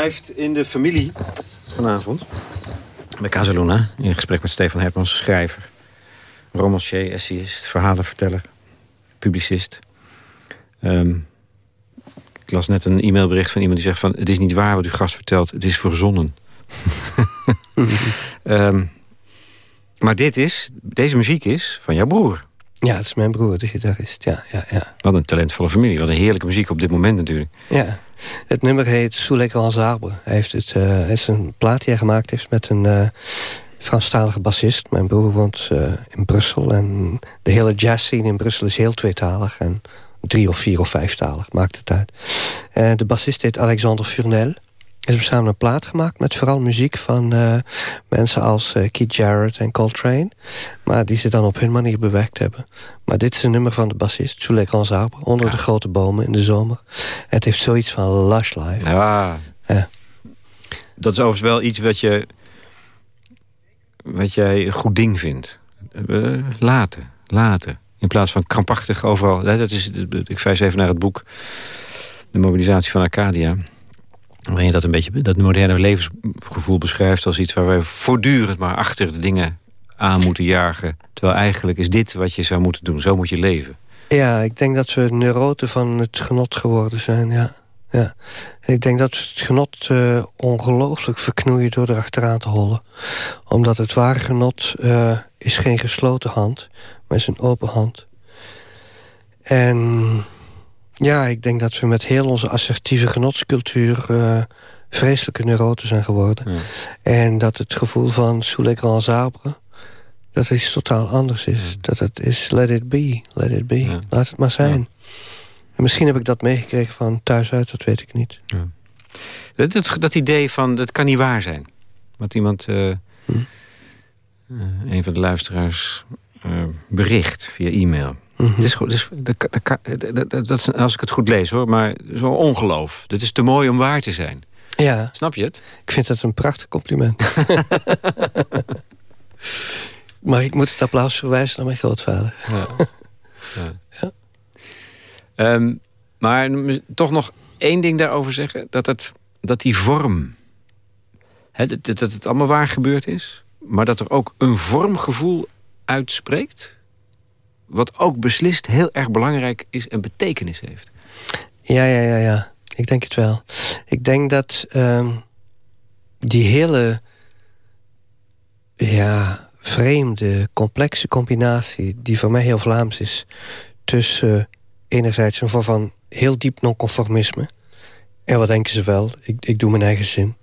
Blijft in de familie vanavond. Bij Casaluna, in gesprek met Stefan Hermans, schrijver. Romancier, essayist, verhalenverteller, publicist. Ehm, ik las net een e-mailbericht van iemand die zegt van... het is niet waar wat uw gast vertelt, het is verzonnen. Ehm, maar dit is, deze muziek is van jouw broer. Ja, het is mijn broer, de gitarist. Ja, ja, ja. Wat een talentvolle familie. Wat een heerlijke muziek op dit moment natuurlijk. Ja, het nummer heet Sous les grands arbres. Hij heeft het, uh, het is een plaat die hij gemaakt heeft met een uh, Franstalige bassist. Mijn broer woont uh, in Brussel. En de hele jazzscene in Brussel is heel tweetalig. En drie of vier of vijftalig, maakt het uit. De bassist heet Alexander Furnel. Ze hebben samen een plaat gemaakt met vooral muziek van uh, mensen als uh, Keith Jarrett en Coltrane. Maar die ze dan op hun manier bewerkt hebben. Maar dit is een nummer van de bassist, grands arbres. Onder ja. de grote bomen in de zomer. Het heeft zoiets van lush life. Ja. ja. Dat is overigens wel iets wat je... wat jij een goed ding vindt. Uh, laten, laten. In plaats van krampachtig overal. Dat is, ik wijs even naar het boek... De mobilisatie van Arcadia waarin je dat een beetje dat moderne levensgevoel beschrijft als iets waar wij voortdurend maar achter de dingen aan moeten jagen. Terwijl eigenlijk is dit wat je zou moeten doen. Zo moet je leven. Ja, ik denk dat we neuroten van het genot geworden zijn, ja. ja. Ik denk dat we het genot uh, ongelooflijk verknoeien door erachteraan te hollen. Omdat het ware genot uh, is geen gesloten hand, maar is een open hand. En ja, ik denk dat we met heel onze assertieve genotscultuur... Uh, vreselijke neuroten zijn geworden. Ja. En dat het gevoel van sous les grands arbres... dat iets totaal anders is. Ja. Dat het is let it be, let it be. Ja. Laat het maar zijn. En misschien heb ik dat meegekregen van thuis uit, dat weet ik niet. Dat, dat, dat, idee van, dat kan niet waar zijn. Wat iemand, uh, hm? uh, een van de luisteraars, bericht via e-mail... -hmm. is, is, dat, dat, dat, is, als ik het goed lees hoor, maar zo'n ongeloof. Dat is te mooi om waar te zijn. Ja. Snap je het? Ik vind dat een prachtig compliment. maar ik moet het applaus verwijzen naar mijn grootvader. ja. ja. ja. Um, maar toch nog één ding daarover zeggen. Dat, het, dat die vorm... Dat, dat het allemaal waar gebeurd is... maar dat er ook een vormgevoel uitspreekt wat ook beslist heel erg belangrijk is en betekenis heeft. Ja, ja, ja, ja. Ik denk het wel. Ik denk dat um, die hele ja, vreemde, complexe combinatie... die voor mij heel Vlaams is... tussen uh, enerzijds een vorm van heel diep nonconformisme... en wat denken ze wel? Ik, ik doe mijn eigen zin.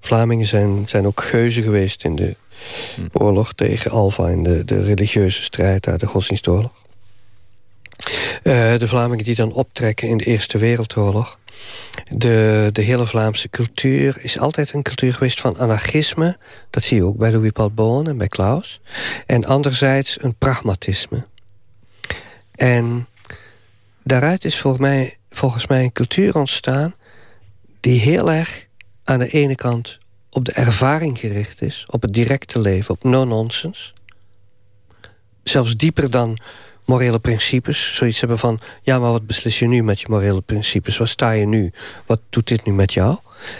Vlamingen zijn, zijn ook geuzen geweest in de. Oorlog tegen Alfa... in de, de religieuze strijd, daar de godsdienstoorlog. Uh, de Vlamingen die dan optrekken in de Eerste Wereldoorlog. De, de hele Vlaamse cultuur is altijd een cultuur geweest van anarchisme. Dat zie je ook bij Louis Paul Boon en bij Klaus. En anderzijds een pragmatisme. En daaruit is volgens mij, volgens mij een cultuur ontstaan... die heel erg aan de ene kant op de ervaring gericht is... op het directe leven, op no-nonsense. Zelfs dieper dan morele principes. Zoiets hebben van, ja, maar wat beslis je nu met je morele principes? Waar sta je nu? Wat doet dit nu met jou?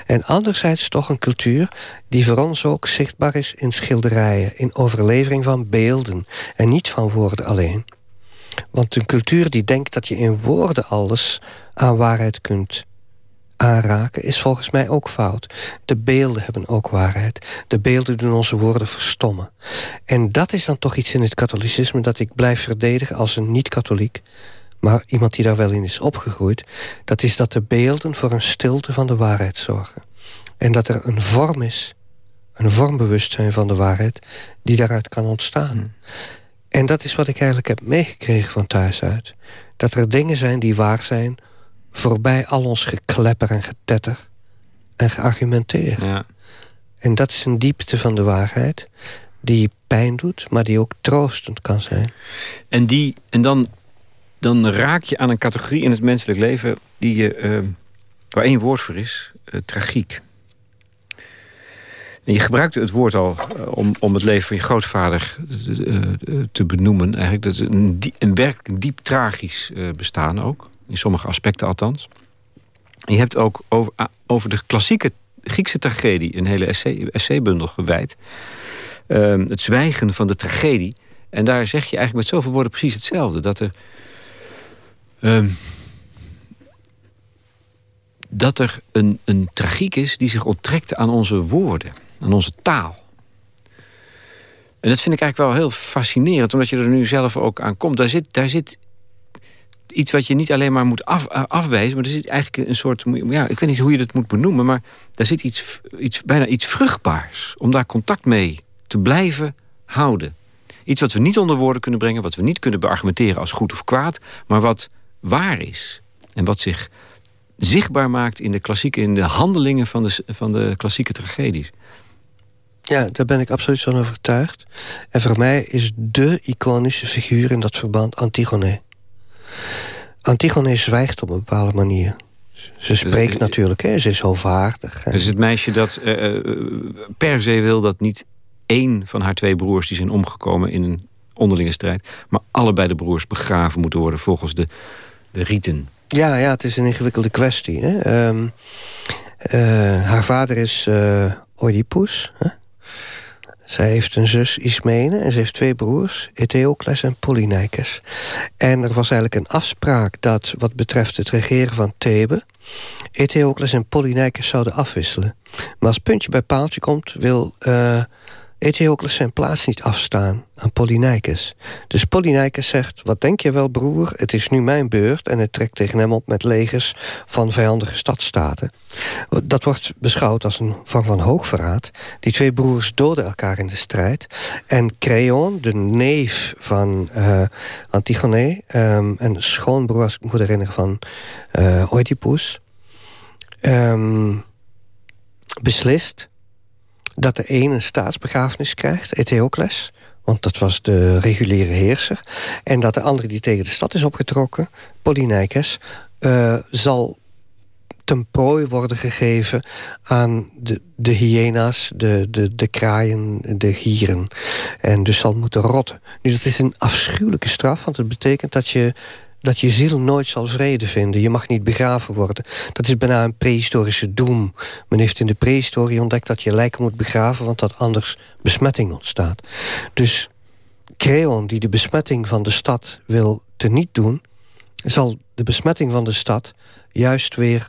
En anderzijds toch een cultuur die voor ons ook zichtbaar is in schilderijen... in overlevering van beelden en niet van woorden alleen. Want een cultuur die denkt dat je in woorden alles aan waarheid kunt aanraken is volgens mij ook fout. De beelden hebben ook waarheid. De beelden doen onze woorden verstommen. En dat is dan toch iets in het katholicisme... dat ik blijf verdedigen als een niet-katholiek... maar iemand die daar wel in is opgegroeid... dat is dat de beelden voor een stilte van de waarheid zorgen. En dat er een vorm is, een vormbewustzijn van de waarheid... die daaruit kan ontstaan. Hmm. En dat is wat ik eigenlijk heb meegekregen van thuis uit. Dat er dingen zijn die waar zijn voorbij al ons geklepper en getetter en geargumenteer. Ja. En dat is een diepte van de waarheid die pijn doet, maar die ook troostend kan zijn. En, die, en dan, dan raak je aan een categorie in het menselijk leven... Die je, uh, waar één woord voor is, uh, tragiek. En je gebruikte het woord al uh, om, om het leven van je grootvader te benoemen. Eigenlijk. Dat is een, die, een werkelijk diep tragisch bestaan ook. In sommige aspecten althans. je hebt ook over, ah, over de klassieke Griekse tragedie... een hele essaybundel gewijd. Ehm, het zwijgen van de tragedie. En daar zeg je eigenlijk met zoveel woorden precies hetzelfde. Dat er... Ehm, dat er een, een tragiek is die zich onttrekt aan onze woorden. Aan onze taal. En dat vind ik eigenlijk wel heel fascinerend, omdat je er nu zelf ook aan komt. Daar zit, daar zit iets wat je niet alleen maar moet af, afwijzen... maar er zit eigenlijk een soort... Ja, ik weet niet hoe je dat moet benoemen... maar daar zit iets, iets, bijna iets vruchtbaars... om daar contact mee te blijven houden. Iets wat we niet onder woorden kunnen brengen... wat we niet kunnen beargumenteren als goed of kwaad... maar wat waar is. En wat zich zichtbaar maakt in de, klassieke, in de handelingen van de, van de klassieke tragedies. Ja, daar ben ik absoluut van overtuigd. En voor mij is dé iconische figuur in dat verband Antigone. Antigone zwijgt op een bepaalde manier. Ze spreekt natuurlijk, hè? ze is hoogvaardig. Dus het meisje dat uh, per se wil dat niet één van haar twee broers... die zijn omgekomen in een onderlinge strijd... maar allebei de broers begraven moeten worden volgens de, de riten. Ja, ja, het is een ingewikkelde kwestie. Hè? Um, haar vader is uh, Oedipus. Hè? Zij heeft een zus Ismene en ze heeft twee broers, Eteocles en Polynicus. En er was eigenlijk een afspraak dat wat betreft het regeren van Thebe... Eteocles en Polynicus zouden afwisselen. Maar als puntje bij paaltje komt, wil uh, Eteocles zijn plaats niet afstaan aan Polynicus. Dus Polynicus zegt, wat denk je wel broer, het is nu mijn beurt... en het trekt tegen hem op met legers van vijandige stadstaten. Dat wordt beschouwd als een vorm van hoogverraad. Die twee broers doden elkaar in de strijd. En Creon, de neef van uh, Antigone... Um, en schoonbroer, als ik moet herinneren, van uh, Oedipus... Um, beslist dat de een een staatsbegrafenis krijgt, Eteocles... want dat was de reguliere heerser... en dat de andere die tegen de stad is opgetrokken, Polynicus... Uh, zal ten prooi worden gegeven aan de, de hyena's, de, de, de kraaien, de gieren. En dus zal moeten rotten. Nu, dat is een afschuwelijke straf, want het betekent dat je dat je ziel nooit zal vrede vinden. Je mag niet begraven worden. Dat is bijna een prehistorische doem. Men heeft in de prehistorie ontdekt dat je lijken moet begraven... want dat anders besmetting ontstaat. Dus Creon, die de besmetting van de stad wil teniet doen... zal de besmetting van de stad juist weer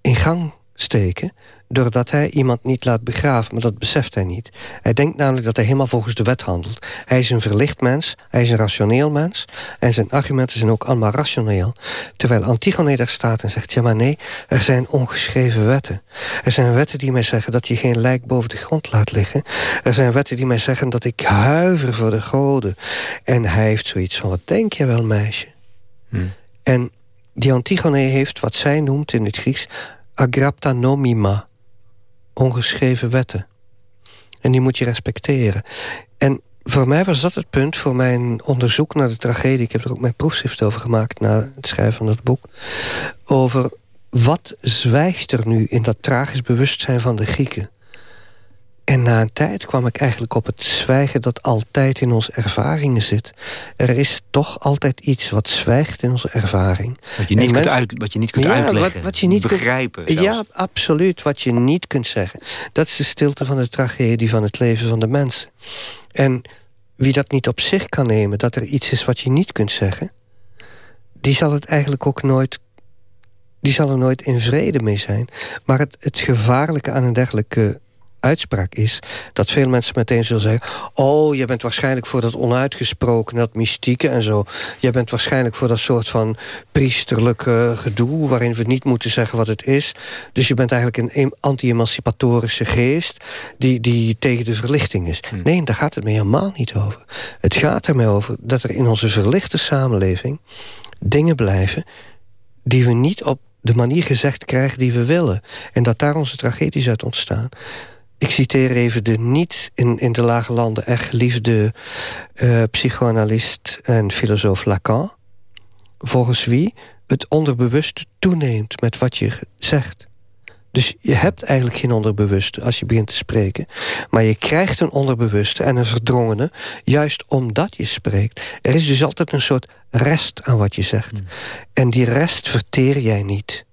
in gang steken doordat hij iemand niet laat begraven. Maar dat beseft hij niet. Hij denkt namelijk dat hij helemaal volgens de wet handelt. Hij is een verlicht mens, hij is een rationeel mens... en zijn argumenten zijn ook allemaal rationeel. Terwijl Antigone daar staat en zegt... ja, maar nee, er zijn ongeschreven wetten. Er zijn wetten die mij zeggen dat je geen lijk boven de grond laat liggen. Er zijn wetten die mij zeggen dat ik huiver voor de goden. En hij heeft zoiets van, wat denk je wel, meisje? Hmm. En die Antigone heeft wat zij noemt in het Grieks... agrapta nomima ongeschreven wetten. En die moet je respecteren. En voor mij was dat het punt voor mijn onderzoek naar de tragedie. Ik heb er ook mijn proefschrift over gemaakt... na het schrijven van dat boek. Over wat zwijgt er nu in dat tragisch bewustzijn van de Grieken. En na een tijd kwam ik eigenlijk op het zwijgen... dat altijd in onze ervaringen zit. Er is toch altijd iets wat zwijgt in onze ervaring. Wat je niet, kunt, uit, wat je niet kunt uitleggen, wat, wat je niet begrijpen. Kunt, ja, absoluut, wat je niet kunt zeggen. Dat is de stilte van de tragedie van het leven van de mensen. En wie dat niet op zich kan nemen... dat er iets is wat je niet kunt zeggen... die zal het eigenlijk ook nooit die zal er nooit in vrede mee zijn. Maar het, het gevaarlijke aan een dergelijke uitspraak is... dat veel mensen meteen zullen zeggen... oh, je bent waarschijnlijk voor dat onuitgesproken, dat mystieke en zo. Je bent waarschijnlijk voor dat soort van priesterlijke gedoe... waarin we niet moeten zeggen wat het is. Dus je bent eigenlijk een anti-emancipatorische geest... Die, die tegen de verlichting is. Hmm. Nee, daar gaat het me helemaal niet over. Het gaat er mij over dat er in onze verlichte samenleving... dingen blijven die we niet op de manier gezegd krijgen die we willen. En dat daar onze tragedies uit ontstaan. Ik citeer even de niet in, in de lage landen echt geliefde uh, psychoanalist en filosoof Lacan. Volgens wie het onderbewuste toeneemt met wat je zegt. Dus je hebt eigenlijk geen onderbewuste als je begint te spreken. Maar je krijgt een onderbewuste en een verdrongene... juist omdat je spreekt. Er is dus altijd een soort rest aan wat je zegt. Hmm. En die rest verteer jij niet.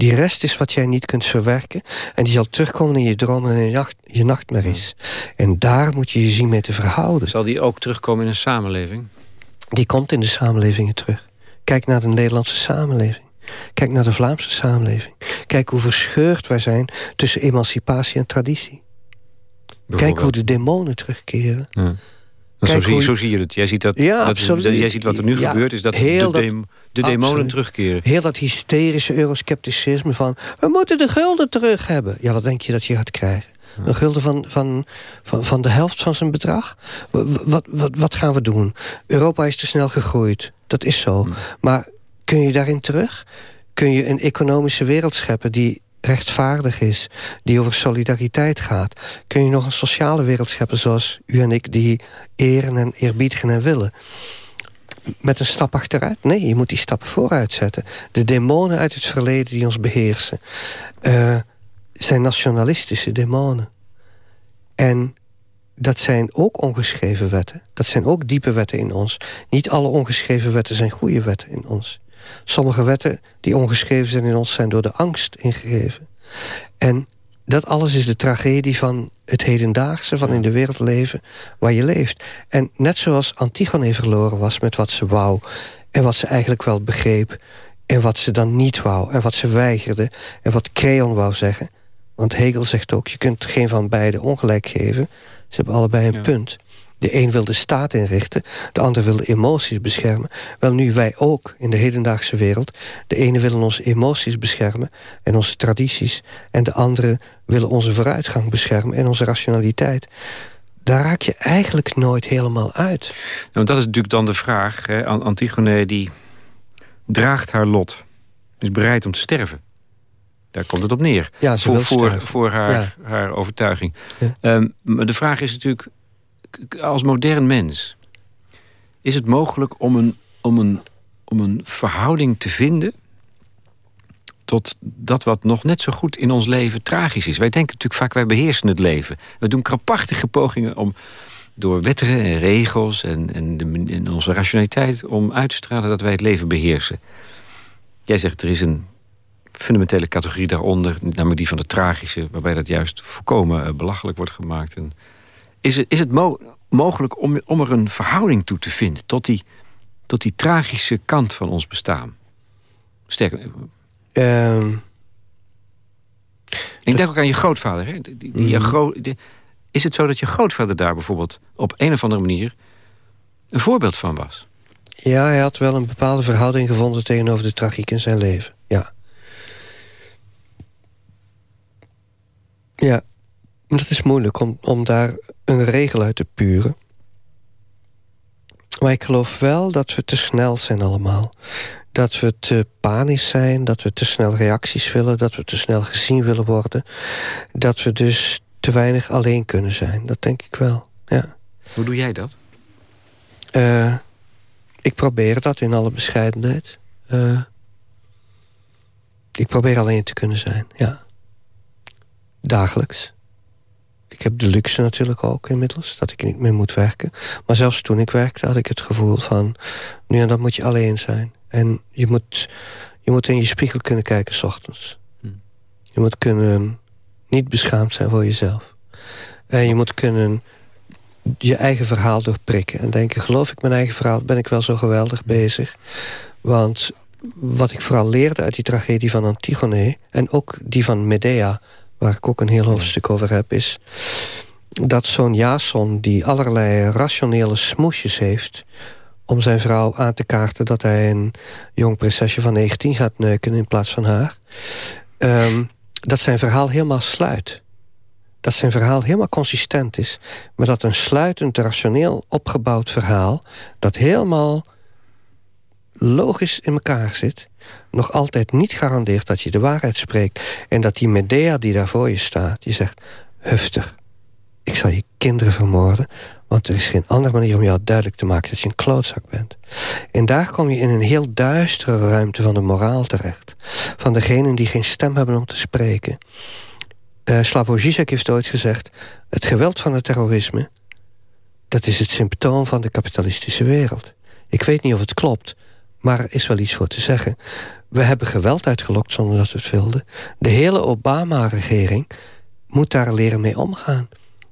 Die rest is wat jij niet kunt verwerken. En die zal terugkomen in je dromen en in je, nacht, je nachtmerries. En daar moet je je zien mee te verhouden. Zal die ook terugkomen in een samenleving? Die komt in de samenlevingen terug. Kijk naar de Nederlandse samenleving. Kijk naar de Vlaamse samenleving. Kijk hoe verscheurd wij zijn tussen emancipatie en traditie. Kijk hoe de demonen terugkeren. Ja. Kijk, zo, zie, zo, zie, je het. Jij ziet, dat, ja, dat, jij ziet wat er nu gebeurt, is dat de, de, de demonen terugkeren. Heel dat hysterische euroscepticisme van... we moeten de gulden terug hebben. Ja, wat denk je dat je gaat krijgen? Een gulden van, van, van, van de helft van zijn bedrag? Wat, wat, wat gaan we doen? Europa is te snel gegroeid. Dat is zo. Hm. Maar kun je daarin terug? Kun je een economische wereld scheppen die rechtvaardig is, die over solidariteit gaat... kun je nog een sociale wereld scheppen zoals u en ik... die eren en eerbiedigen en willen. Met een stap achteruit? Nee, je moet die stap vooruit zetten. De demonen uit het verleden die ons beheersen... Uh, zijn nationalistische demonen. En dat zijn ook ongeschreven wetten. Dat zijn ook diepe wetten in ons. Niet alle ongeschreven wetten zijn goede wetten in ons. Sommige wetten die ongeschreven zijn in ons... zijn door de angst ingegeven. En dat alles is de tragedie van het hedendaagse... van in de wereld leven waar je leeft. En net zoals Antigone verloren was met wat ze wou... en wat ze eigenlijk wel begreep... en wat ze dan niet wou en wat ze weigerde... en wat Creon wou zeggen... want Hegel zegt ook, je kunt geen van beide ongelijk geven... ze hebben allebei een punt... De een wil de staat inrichten, de ander wil de emoties beschermen. Wel nu wij ook in de hedendaagse wereld. De ene willen onze emoties beschermen en onze tradities... en de andere willen onze vooruitgang beschermen en onze rationaliteit. Daar raak je eigenlijk nooit helemaal uit. Nou, dat is natuurlijk dan de vraag. Hè? Antigone die draagt haar lot. Is bereid om te sterven. Daar komt het op neer. Ja, voor, voor, voor, haar, haar overtuiging. Ehm, maar de vraag is natuurlijk als modern mens... is het mogelijk om een, om een, om een verhouding te vinden... tot dat wat nog net zo goed in ons leven tragisch is. Wij denken natuurlijk vaak, wij beheersen het leven. We doen krapachtige pogingen om door wetten en regels... en, en, de, en onze rationaliteit om uit te stralen dat wij het leven beheersen. Jij zegt, er is een fundamentele categorie daaronder... namelijk die van de tragische... waarbij dat juist volkomen eh, belachelijk wordt gemaakt... En is het, is het mogelijk om, om er een verhouding toe te vinden... tot die, tot die tragische kant van ons bestaan? Sterker... Uh, ik denk ook aan je grootvader. Hè? Die, die, die, mhm. is het zo dat je grootvader daar bijvoorbeeld... op een of andere manier een voorbeeld van was? Ja, hij had wel een bepaalde verhouding gevonden... tegenover de tragiek in zijn leven, ja. Dat is moeilijk om, om daar een regel uit te puren. Maar ik geloof wel dat we te snel zijn allemaal. Dat we te panisch zijn, dat we te snel reacties willen... dat we te snel gezien willen worden. Dat we dus te weinig alleen kunnen zijn. Dat denk ik wel, ja. Hoe doe jij dat? Uh, ik probeer dat in alle bescheidenheid. Uh, ik probeer alleen te kunnen zijn, ja. Dagelijks. Ik heb de luxe natuurlijk ook inmiddels, dat ik niet meer moet werken. Maar zelfs toen ik werkte had ik het gevoel van... nu en dan moet je alleen zijn. En je moet, je moet in je spiegel kunnen kijken s ochtends. Hm. Je moet kunnen niet beschaamd zijn voor jezelf. En je moet kunnen je eigen verhaal doorprikken. En denken, geloof ik mijn eigen verhaal, ben ik wel zo geweldig bezig. Want wat ik vooral leerde uit die tragedie van Antigone... en ook die van Medea waar ik ook een heel hoofdstuk over heb... is dat zo'n Jason die allerlei rationele smoesjes heeft... om zijn vrouw aan te kaarten dat hij een jong prinsesje van 19 gaat neuken... in plaats van haar... Um, dat zijn verhaal helemaal sluit. Dat zijn verhaal helemaal consistent is. Maar dat een sluitend, rationeel opgebouwd verhaal... dat helemaal logisch in elkaar zit nog altijd niet garandeert dat je de waarheid spreekt. En dat die Medea die daar voor je staat, die zegt... Hufter, ik zal je kinderen vermoorden... want er is geen andere manier om jou duidelijk te maken... dat je een klootzak bent. En daar kom je in een heel duistere ruimte van de moraal terecht. Van degenen die geen stem hebben om te spreken. Uh, Slavoj Žižek heeft ooit gezegd... het geweld van het terrorisme... dat is het symptoom van de kapitalistische wereld. Ik weet niet of het klopt... Maar er is wel iets voor te zeggen. We hebben geweld uitgelokt zonder dat we het wilden. De hele Obama-regering moet daar leren mee omgaan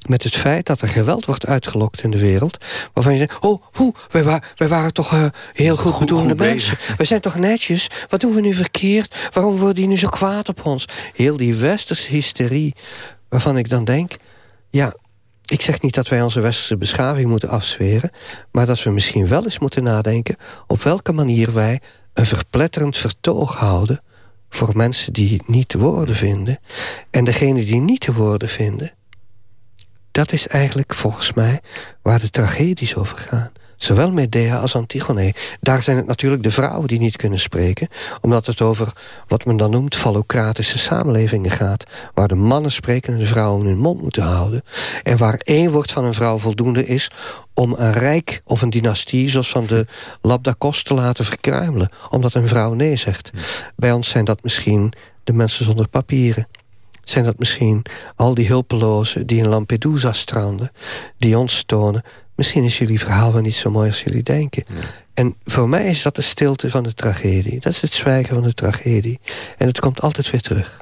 met het feit dat er geweld wordt uitgelokt in de wereld... waarvan je zegt, oh, hoe, wij, wij waren toch uh, heel goed, goed mensen. We zijn toch netjes? Wat doen we nu verkeerd? Waarom worden die nu zo kwaad op ons? Heel die westerse hysterie, waarvan ik dan denk... ja, ik zeg niet dat wij onze westerse beschaving moeten afzweren... maar dat we misschien wel eens moeten nadenken... op welke manier wij een verpletterend vertoog houden... voor mensen die niet te woorden vinden. En degene die niet te woorden vinden dat is eigenlijk volgens mij waar de tragedies over gaan. Zowel Medea als Antigone. Daar zijn het natuurlijk de vrouwen die niet kunnen spreken... omdat het over wat men dan noemt fallocratische samenlevingen gaat... waar de mannen spreken en de vrouwen hun mond moeten houden... en waar één woord van een vrouw voldoende is... om een rijk of een dynastie zoals van de Labdakos te laten verkruimelen... omdat een vrouw nee zegt. Bij ons zijn dat misschien de mensen zonder papieren zijn dat misschien al die hulpelozen die in Lampedusa stranden... die ons tonen, misschien is jullie verhaal wel niet zo mooi als jullie denken. En voor mij is dat de stilte van de tragedie. Dat is het zwijgen van de tragedie. En het komt altijd weer terug.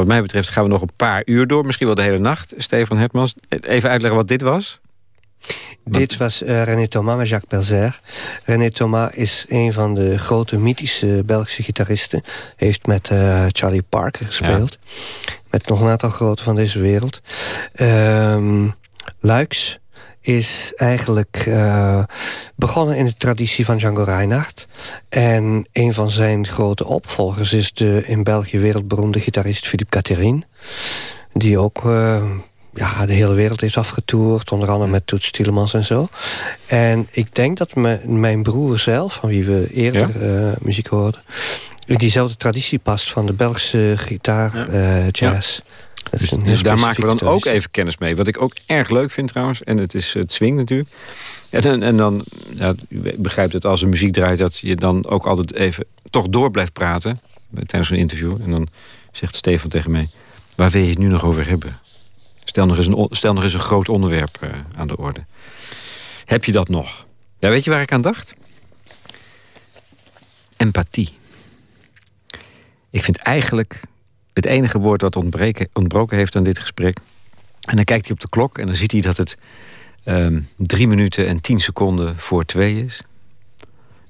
Wat mij betreft gaan we nog een paar uur door. Misschien wel de hele nacht. Stefan Hetmans, even uitleggen wat dit was. Dit was uh, René Thomas met Jacques Belzer. René Thomas is een van de grote mythische Belgische gitaristen. Heeft met uh, Charlie Parker gespeeld. Met nog een aantal grote van deze wereld. Uh, Luiks is eigenlijk uh, begonnen in de traditie van Django Reinhardt. En een van zijn grote opvolgers is de in België wereldberoemde gitarist Philippe Catherine. Die ook uh, ja, de hele wereld heeft afgetoerd. Onder andere met Toets Tielemans en zo. En ik denk dat mijn broer zelf, van wie we eerder ja? uh, muziek hoorden... in diezelfde traditie past van de Belgische gitaar ja. jazz. Ja. Dus, dus daar maken we dan ook even kennis mee. Wat ik ook erg leuk vind trouwens. En het is het swing natuurlijk. En, en, en dan, ja, u begrijpt het als er muziek draait... dat je dan ook altijd even toch door blijft praten. Tijdens zo'n interview. En dan zegt Stefan tegen mij... waar wil je het nu nog over hebben? Stel nog eens een, stel nog eens een groot onderwerp uh, aan de orde. Heb je dat nog? Ja, weet je waar ik aan dacht? Empathie. Ik vind eigenlijk het enige woord wat ontbroken heeft aan dit gesprek. En dan kijkt hij op de klok en dan ziet hij dat het um, drie minuten en tien seconden voor twee is.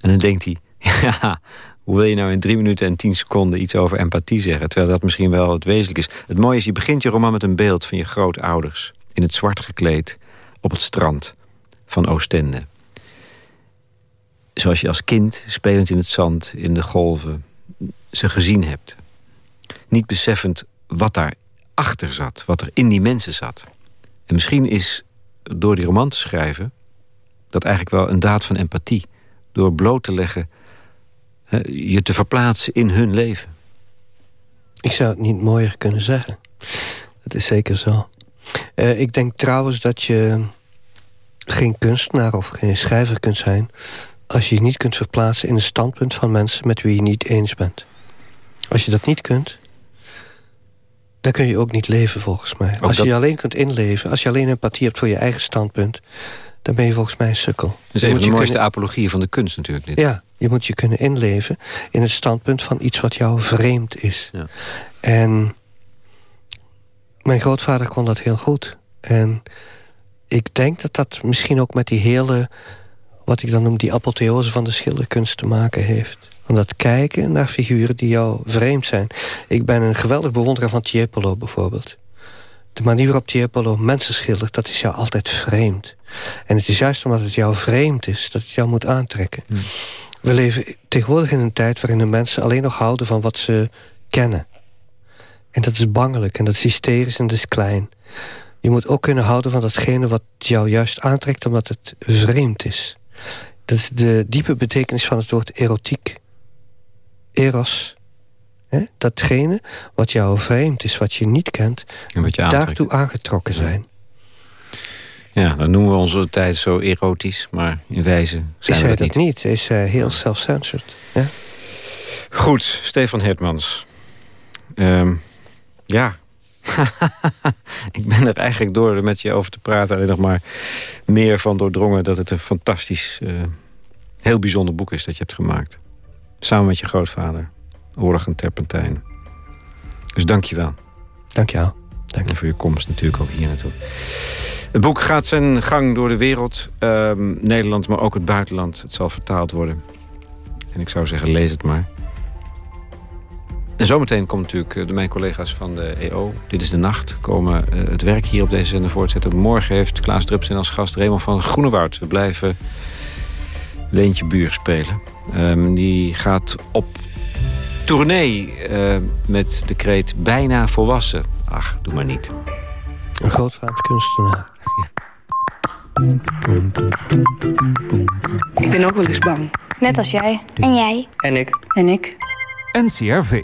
En dan denkt hij, ja, hoe wil je nou in drie minuten en tien seconden iets over empathie zeggen? Terwijl dat misschien wel het wezenlijk is. Het mooie is, je begint je roman met een beeld van je grootouders. In het zwart gekleed, op het strand van Oostende. Zoals je als kind, spelend in het zand, in de golven, ze gezien hebt niet beseffend wat daar achter zat, wat er in die mensen zat. En misschien is door die roman te schrijven dat eigenlijk wel een daad van empathie. Door bloot te leggen, je te verplaatsen in hun leven. Ik zou het niet mooier kunnen zeggen. Dat is zeker zo. Uh, ik denk trouwens dat je geen kunstenaar of geen schrijver kunt zijn... als je je niet kunt verplaatsen in een standpunt van mensen... met wie je niet eens bent. Als je dat niet kunt, dan kun je ook niet leven volgens mij. als je je alleen kunt inleven, als je alleen empathie hebt voor je eigen standpunt... dan ben je volgens mij een sukkel. Dat is een van de mooiste apologieën van de kunst natuurlijk. Dit. Ja, je moet je kunnen inleven in het standpunt van iets wat jou vreemd is. Ja. En mijn grootvader kon dat heel goed. En ik denk dat dat misschien ook met die hele... wat ik dan noem die apotheose van de schilderkunst te maken heeft. Van dat kijken naar figuren die jou vreemd zijn. Ik ben een geweldig bewonderaar van Tiepolo bijvoorbeeld. De manier waarop Tiepolo mensen schildert, dat is jou altijd vreemd. En het is juist omdat het jou vreemd is, dat het jou moet aantrekken. Hmm. We leven tegenwoordig in een tijd waarin de mensen alleen nog houden van wat ze kennen. En dat is bangelijk en dat is hysterisch en dat is klein. Je moet ook kunnen houden van datgene wat jou juist aantrekt omdat het vreemd is. Dat is de diepe betekenis van het woord erotiek eros. Hè? Datgene wat jou vreemd is, wat je niet kent... En wat je daartoe aangetrokken zijn. Ja, dan noemen we onze tijd zo erotisch, maar in wijze zijn is hij dat niet. Is hij heel self-censored. Ja? Goed, Stefan Hertmans. Um, ja, ik ben er eigenlijk door met je over te praten... alleen nog maar meer van doordrongen dat het een fantastisch, uh, heel bijzonder boek is dat je hebt gemaakt. Samen met je grootvader, Oorlog en Terpentijn. Dus dank je wel. Dank je wel. Dank je. En voor je komst natuurlijk ook hier naartoe. Het boek gaat zijn gang door de wereld. Ehm, Nederland, maar ook het buitenland. Het zal vertaald worden. En ik zou zeggen, lees het maar. En zometeen komt natuurlijk eh, de, mijn collega's van de EO. Dit is de nacht. Komen uh, het werk hier op deze zender voortzetten. Morgen heeft Klaas Drupsen als gast Raymond van Groenewoud. We blijven Leentje Buur spelen. Um, die gaat op tournee uh, met de kreet bijna volwassen. Ach, doe maar niet. Een groot Vlaams kunstenaar. Ik ben ook wel eens bang. Net als jij. En jij. En ik. En ik. NCRV.